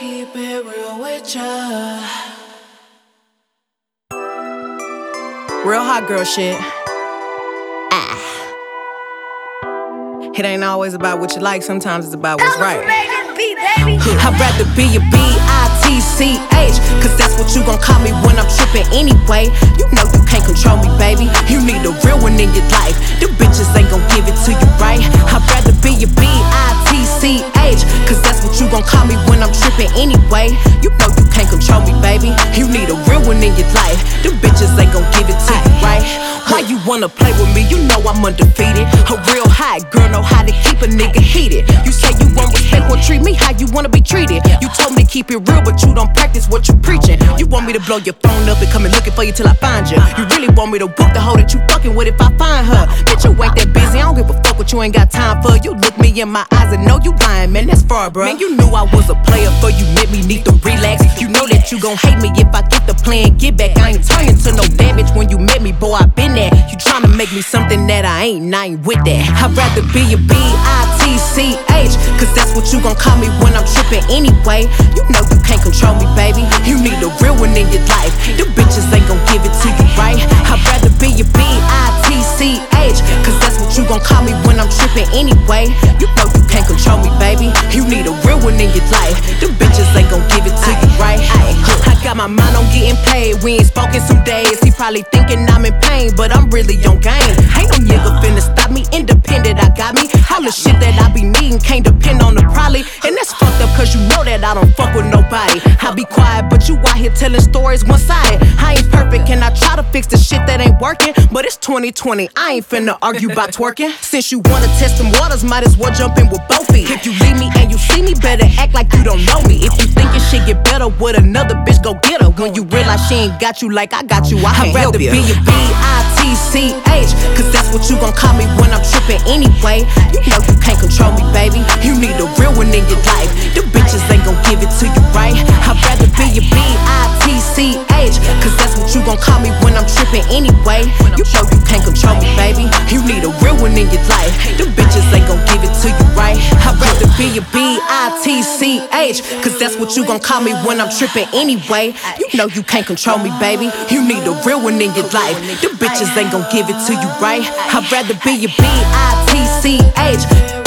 keep it real with ya. Real hot girl shit. Ah. It ain't always about what you like, sometimes it's about what's right. I'd rather be a B-I-T-C-H Cause that's what you gon' call me when I'm trippin' anyway You know you can't control me, baby gon' call me when I'm trippin' anyway. You know you can't control me, baby. You need a real one in your life. The Why you wanna play with me? You know I'm undefeated A real hot girl know how to keep a nigga heated You say you want respect, well treat me how you wanna be treated. You told me to keep it real, but you don't practice what you preaching. You want me to blow your phone up and come and looking for you till I find you. You really want me to whoop the hoe that you fucking with if I find her. Bitch, you ain't that busy. I don't give a fuck what you ain't got time for. You look me in my eyes and know you lying, man. That's far, bro. Man, you knew I was a player, for you met me need to relax. You know you gon' hate me if I get the plan. Get back, I ain't turning to no damage when you met me, boy. I been there. You tryna make me something that I ain't, and I ain't with that. I'd rather be a B I T C H, cause that's what you gon' call me when I'm trippin' anyway. You know you can't control me, baby. You need a real one in your life. The bitches ain't gon' give it to you, right? I'd rather be a B-I-T-C-H, cause that's what you gon' call me when I'm trippin' anyway. You know you can't control me, baby. You need a real one in your life. The bitches ain't my mind on getting paid. We ain't spoken some days. He probably thinking I'm in pain, but I'm really on game. Ain't no nigga finna stop me. Independent, I got me. All the shit that I be needing can't depend on the probably. And that's fucked up, cause you know that I don't fuck with nobody. I be quiet, but you out here telling stories one sided. I ain't perfect, and I try to fix the shit that ain't working. But it's 2020, I ain't finna argue about twerking. Since you wanna test them waters, might as well jump in with both feet. If you leave me and you see me, better act like you don't know me. If you think your shit get better with another bitch, go get her. When you realize she ain't got you like I got you, I can't I'd rather help you. be be a B-I-T-C-H Cause that's what you gon' call me when I'm trippin' anyway. You know you can't control me, baby. You need a real one in your life. The bitches ain't gon' give it to you, right? I'd rather be a B-I-T-C-H Cause that's what you gon' call me when I'm trippin' anyway. You know you be a B-I-T-C-H Cause that's what you gon' call me when I'm trippin' anyway. You know you can't control me, baby. You need a real one in your life. The bitches ain't gon' give it to you, right? I'd rather be a B-I-T-C-H